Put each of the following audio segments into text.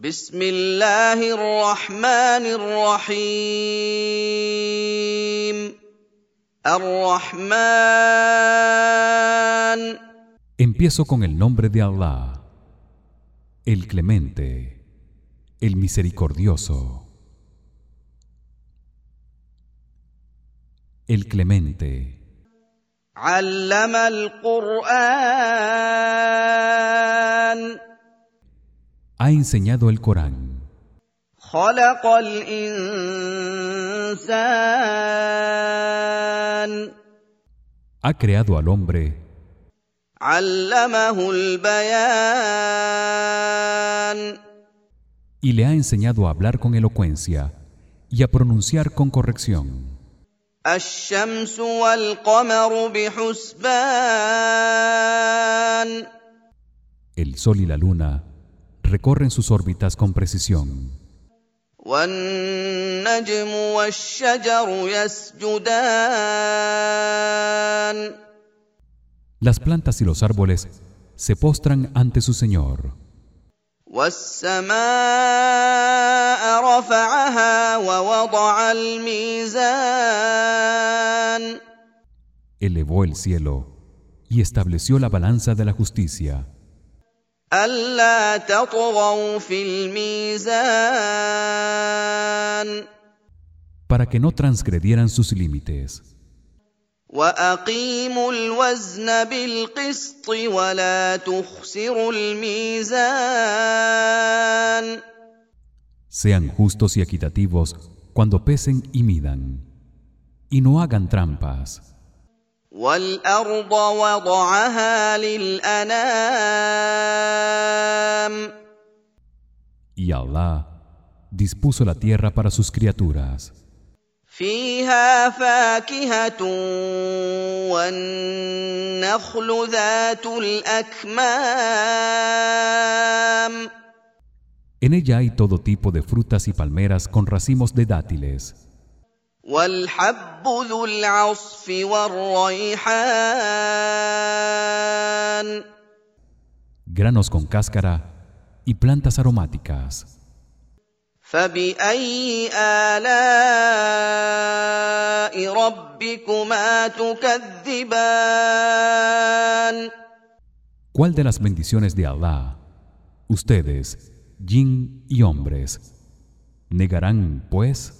بسم الله الرحمن الرحيم الرحمن Empiezo con el nombre de Allah, el Clemente, el Misericordioso. El Clemente علم القرآن ha enseñado el Corán. Ha creado al hombre. Y le ha enseñado a hablar con elocuencia y a pronunciar con corrección. El sol y la luna recorren sus órbitas con precisión. Las plantas y los árboles se postran ante su Señor. Elevó el cielo y estableció la balanza de la justicia. ألا تطغوا في الميزان para que no transgredieran sus límites. وأقيموا الوزن بالقسط ولا تخسروا الميزان Sean justos y equitativos cuando pesen y midan, y no hagan trampas. والأرض وضعها للأنام Y Allah dispuso la tierra para sus criaturas. فيها فاكهة والنخل ذات الأكمام En ella hay todo tipo de frutas y palmeras con racimos de dátiles, والحب ذو العصف والريحان granos con cáscara y plantas aromáticas. فبأي آلاء ربكما تكذبان ¿Cuál de las bendiciones de Allah ustedes, jin y hombres, negarán, pues?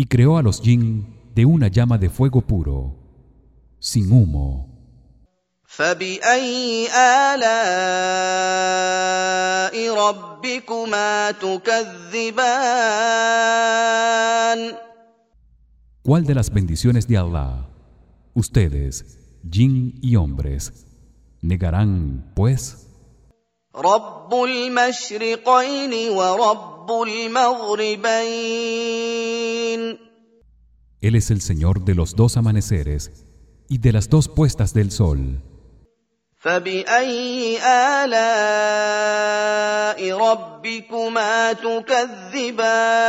y creó a los jin de una llama de fuego puro, sin humo. ¿Cuál de las bendiciones de Allah ustedes, jin y hombres, negarán pues? رب المشرقين ورب المغربين Él es el Señor de los dos amaneceres y de las dos puestas del sol. فبأي آلاء ربكما تكذبان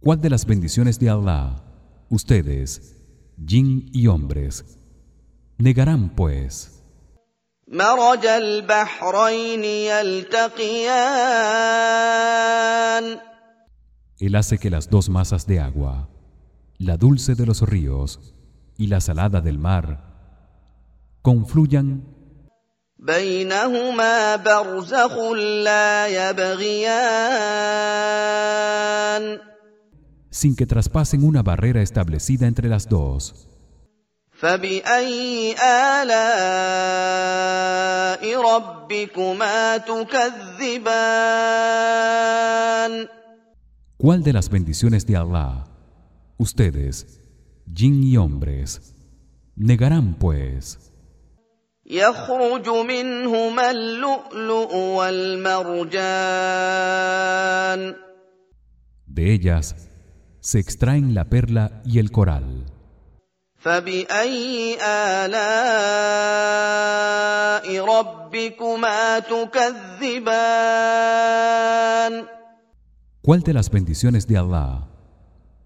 ¿Cuál de las bendiciones de Allah ustedes, jin y hombres, negarán, pues? مرج البحرين يلتقيان Él hace que las dos masas de agua, la dulce de los ríos y la salada del mar, confluyan بينهما برزخ لا يبغيان sin que traspasen una barrera establecida entre las dos. فبأي آلاء ربكما تكذبان ¿Cuál de las bendiciones de Allah ustedes, jin y hombres, negarán pues? يخرج منهما اللؤلؤ والمرجان De ellas se extraen la perla y el coral. فبأي آلاء ربكما تكذبان ¿Cuál de las bendiciones de Allah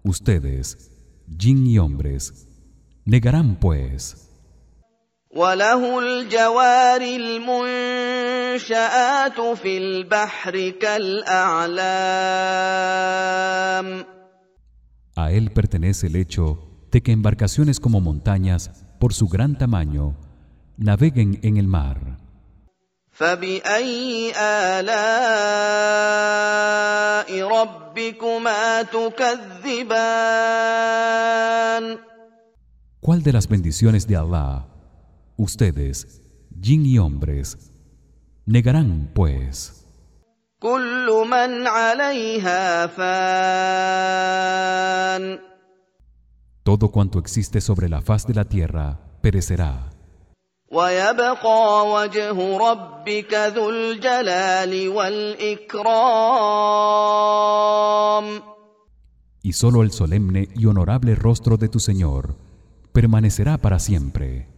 ustedes, jin y hombres, negarán pues? وله الجوار المنشآت في البحر كالأعلام A él pertenece el hecho de que embarcaciones como montañas, por su gran tamaño, naveguen en el mar. فبأي آلاء ربكما تكذبان ¿Cuál de las bendiciones de Allah ustedes, jin y hombres, negarán pues? كل من عليها فان todo cuanto existe sobre la faz de la tierra perecerá. y solo el solemne y honorable rostro de tu Señor permanecerá para siempre.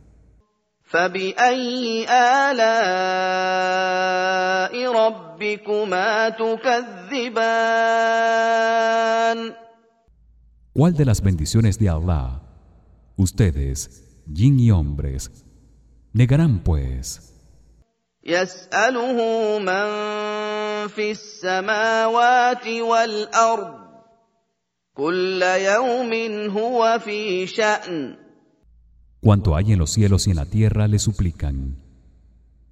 ¿Cuál de las bendiciones de Allah ustedes, jin y hombres, negarán pues? يسأله من في السماوات والأرض كل يوم هو في شأن Cuanto hay en los cielos y en la tierra le suplican.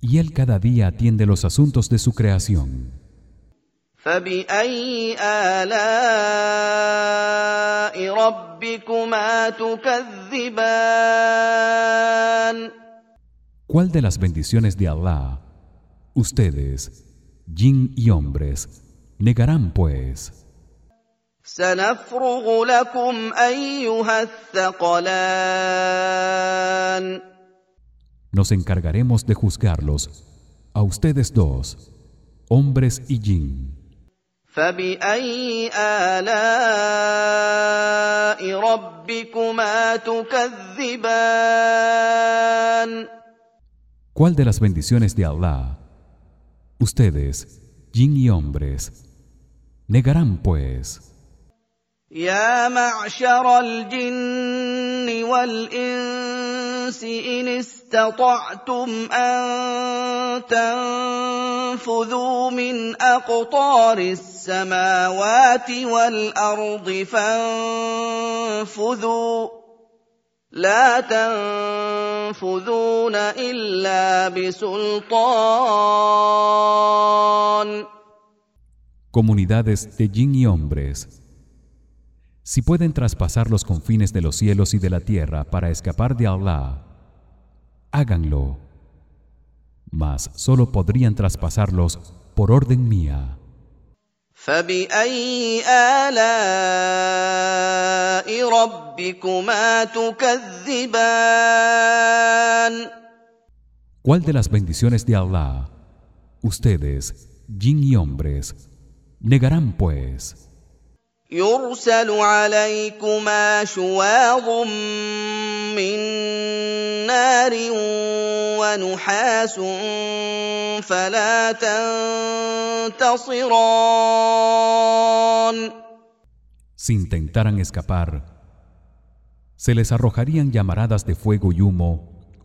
Y él cada día atiende los asuntos de su creación. فبأي آلاء ربكما تكذبان ¿Cuál de las bendiciones de Allah ustedes, jin y hombres, negarán pues? سنفرغ لكم أيها الثقلان Nos encargaremos de juzgarlos a ustedes dos, hombres y jin. فبأي آلاء ربكما تكذبان ¿Cuál de las bendiciones de Allah ustedes, jin y hombres, negarán pues? يا معشر الجن والإنس إن استطعتم أن تنفذوا من أقطار السماوات والأرض فانفذوا. لا تنفذون إلا بسلطان. Comunidades de jin y hombres, si pueden traspasar los confines de los cielos y de la tierra para escapar de Allah, háganlo. Mas solo podrían traspasarlos por orden mía. ¿Cuál de las bendiciones de Allah ustedes, jin y hombres, negarán pues? يرسل عليكما شواظ من نار ونحاس فلا تنتصران Si intentaran escapar, se les arrojarían llamaradas de fuego y humo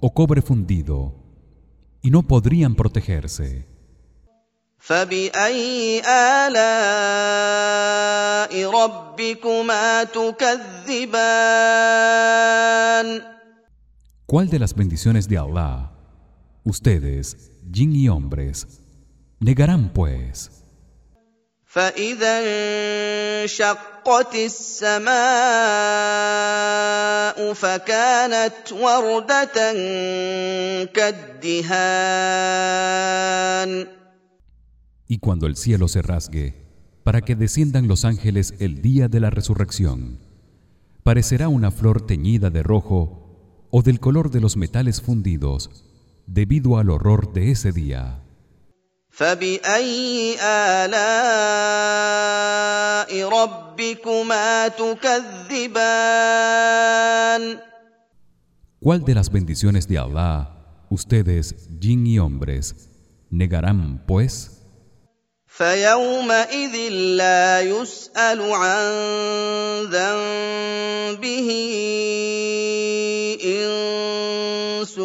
o cobre fundido y no podrían protegerse. فبأي آلاء ربكما تكذبان ¿Cuál de las bendiciones de Allah ustedes, jin y hombres, negarán pues? فإذا انشقت السماء فكانت وردة كالدهان y cuando el cielo se rasgue para que desciendan los ángeles el día de la resurrección parecerá una flor teñida de rojo o del color de los metales fundidos debido al horror de ese día ¿Cuál de las bendiciones de Allah ustedes, jin y hombres, negarán pues? فيومئذ لا يسأل عن ذنبه إنس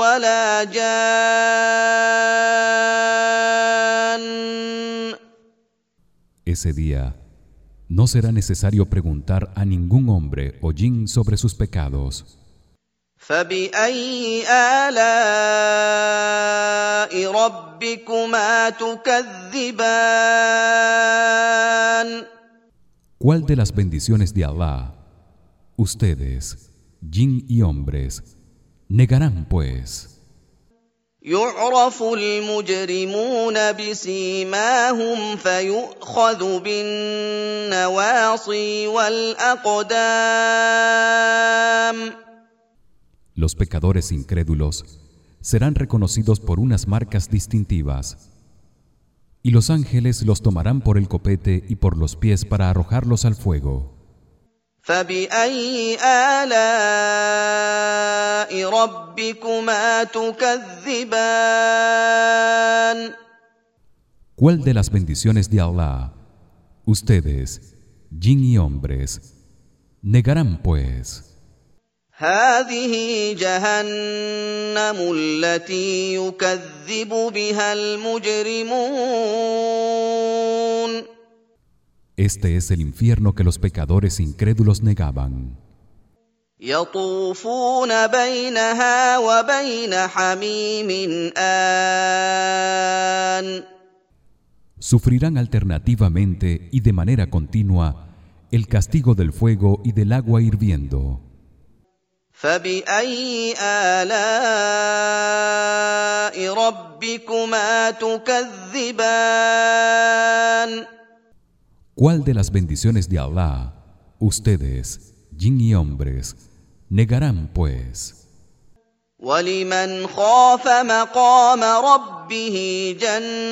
ولا جان Ese día no será necesario preguntar a ningún hombre o jin sobre sus pecados. فبأي آلاء ربكما تكذبان ¿Cuál de las bendiciones de Allah ustedes, jin y hombres, negarán pues? يعرف المجرمون بسيماهم فيؤخذ بالنواصي والأقدام Los pecadores incrédulos serán reconocidos por unas marcas distintivas y los ángeles los tomarán por el copete y por los pies para arrojarlos al fuego. ¿Cuál de las bendiciones de Allah ustedes, jin y hombres, negarán pues? هذه جهنم التي يكذب بها المجرمون Este es el infierno que los pecadores incrédulos negaban. يطوفون بينها وبين حميم آن Sufrirán alternativamente y de manera continua el castigo del fuego y del agua hirviendo. فبأي آلاء ربكما تكذبان ¿Cuál de las bendiciones de Allah ustedes, jin y hombres, negarán pues? ولمن خاف مقام ربه جنتان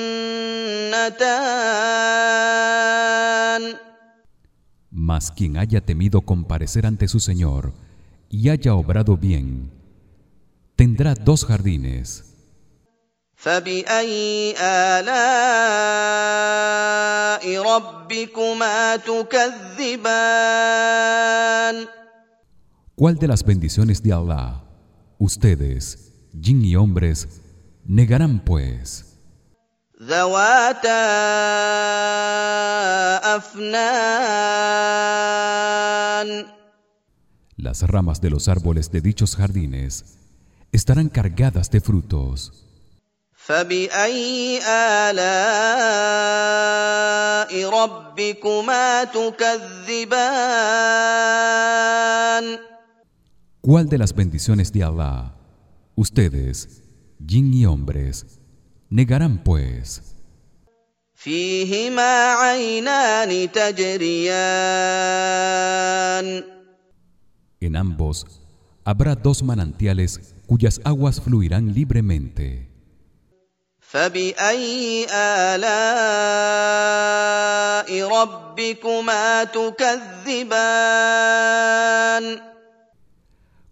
Mas quien haya temido comparecer ante su Señor y haya obrado bien, tendrá dos jardines. فبأي آلاء ربكما تكذبان ¿Cuál de las bendiciones de Allah ustedes, jin y hombres, negarán pues? ذواتا أفنان Las ramas de los árboles de dichos jardines estarán cargadas de frutos. فبأي آلاء ربكما تكذبان ¿Cuál de las bendiciones de Allah ustedes, jin y hombres, negarán pues? فيهما عينان تجريان En ambos habrá dos manantiales cuyas aguas fluirán libremente. فبأي آلاء ربكما تكذبان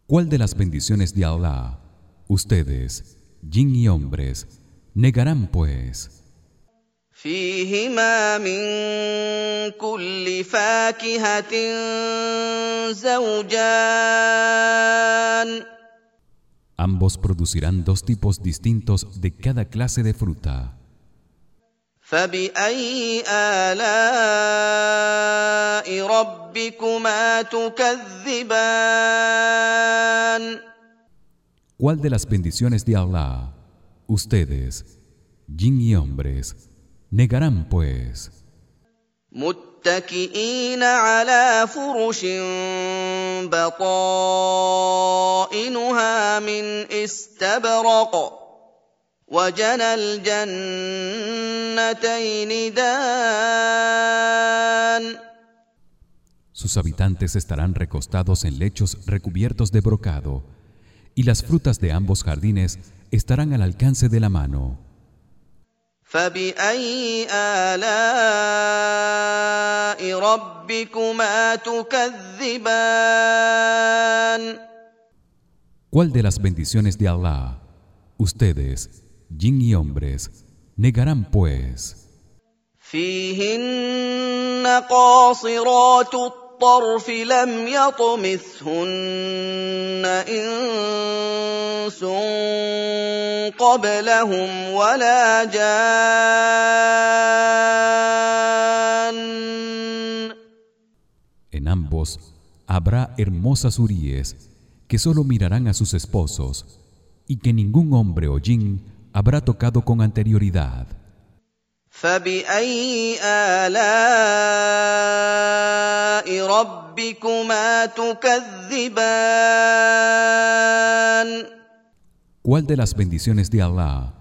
¿Cuál de las bendiciones de Allah ustedes, jin y hombres, negarán pues? فيهما من كل فاكهة زوجان Ambos producirán dos tipos distintos de cada clase de fruta. فبأي آلاء ربكما تكذبان ¿Cuál de las bendiciones de Allah ustedes, jin y hombres, negarán pues? متكئين على فرش بطائنها من استبرق وجنى الجنتين دان Sus habitantes estarán recostados en lechos recubiertos de brocado y las frutas de ambos jardines estarán al alcance de la mano. فبأي آلاء ربكما تكذبان ¿Cuál de las bendiciones de Allah ustedes, jin y hombres, negarán pues? فيهن قاصرات الطرف لم يطمثهن انس قبلهم ولا جان En ambos habrá hermosas huríes que solo mirarán a sus esposos y que ningún hombre o jin habrá tocado con anterioridad. فبأي آلاء ربكما تكذبان ¿Cuál de las bendiciones de Allah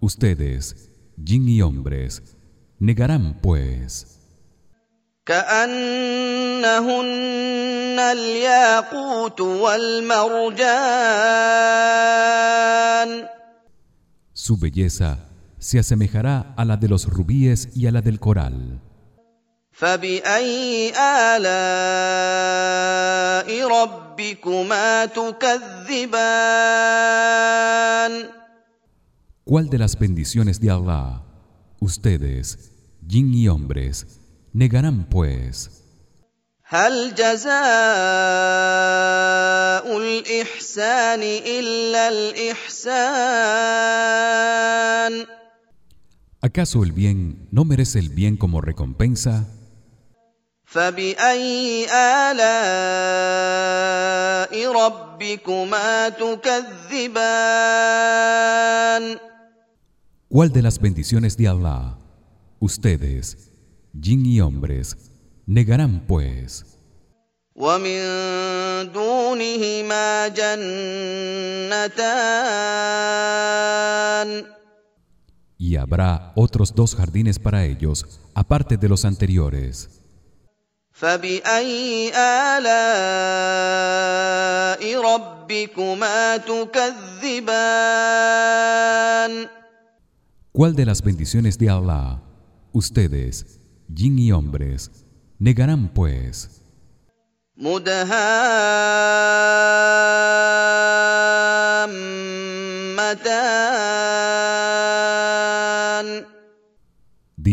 ustedes, jin y hombres, negarán pues? كأنهن الياقوت والمرجان Su belleza se asemejará a la de los rubíes y a la del coral. فبأي آلاء ربكما تكذبان ¿Cuál de las bendiciones de Allah ustedes, jin y hombres, negarán pues? هل جزاء الإحسان إلا الإحسان ¿Acaso el bien no merece el bien como recompensa? فبأي آلاء ربكما تكذبان ¿Cuál de las bendiciones de Allah ustedes, jin y hombres, negarán pues? ومن دونهما جنتان y habrá otros dos jardines para ellos aparte de los anteriores. ¿Cuál de las bendiciones de Allah ustedes jin y hombres negarán pues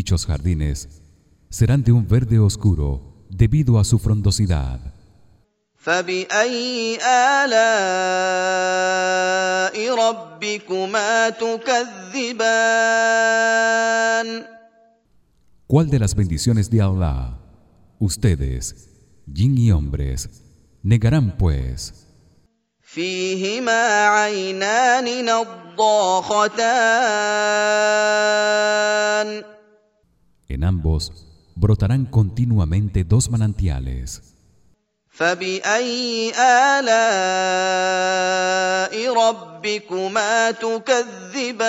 Dichos jardines serán de un verde oscuro debido a su frondosidad. ¿Cuál de las bendiciones de Allah ustedes, jin y hombres, negarán pues? فيهما عينان نضاختان En ambos brotarán continuamente dos manantiales. فبأي آلاء ربكما تكذبان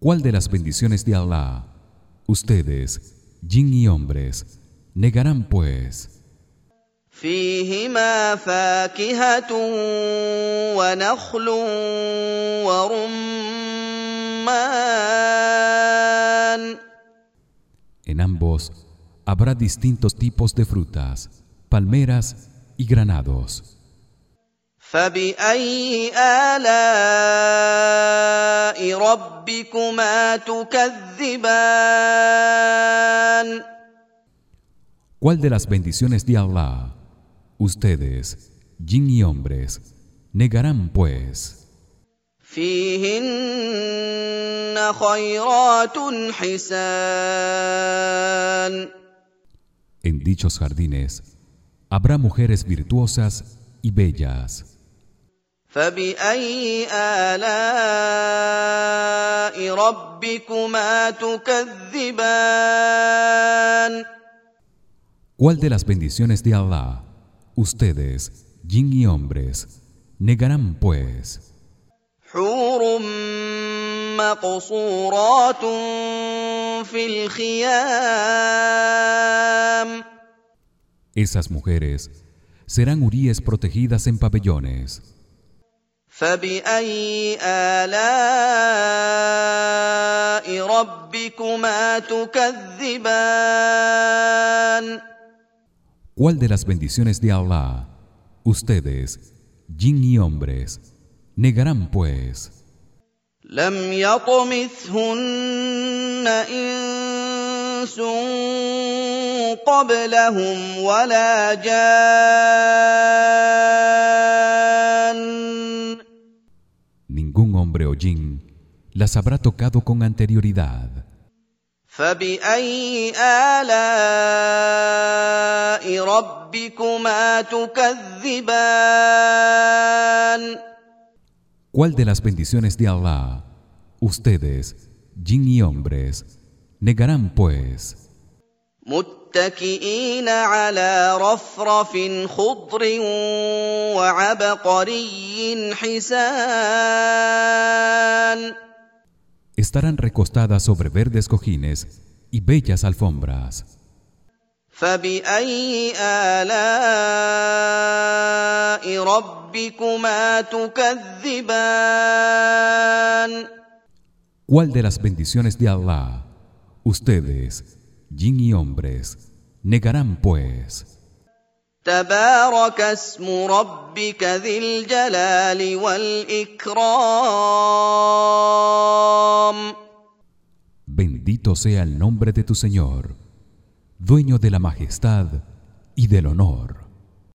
¿Cuál de las bendiciones de Allah ustedes, jin y hombres, negarán pues? فيهما فاكهة ونخل ورمان En ambos habrá distintos tipos de frutas, palmeras y granados. فبأي آلاء ربكما تكذبان ¿Cuál de las bendiciones de Allah ustedes, jin y hombres, negarán pues? فيهن خيرات حسان En dichos jardines habrá mujeres virtuosas y bellas. فبأي آلاء ربكما تكذبان ¿Cuál de las bendiciones de Allah ustedes, jin y hombres, negarán pues? حور مقصورات في الخيام Esas mujeres serán huríes protegidas en pabellones فبأي آلاء ربكما تكذبان ¿Cuál de las bendiciones de Allah ustedes jin y hombres negarán pues لم يطمثهن إنس قبلهم ولا جان ningún hombre o jin las habrá tocado con anterioridad فبأي آلاء ربكما تكذبان ¿Cuál de las bendiciones de Allah ustedes jin y hombres negarán pues متكئين على رفرف خضر وعبقري حسان estarán recostadas sobre verdes cojines y bellas alfombras فبأي آلاء ربكما تكذبان ¿Cuál de las bendiciones de Allah ustedes jin y hombres negarán pues تبارك اسم ربك ذي الجلال والإكرام Bendito sea el nombre de tu Señor dueño de la majestad y del honor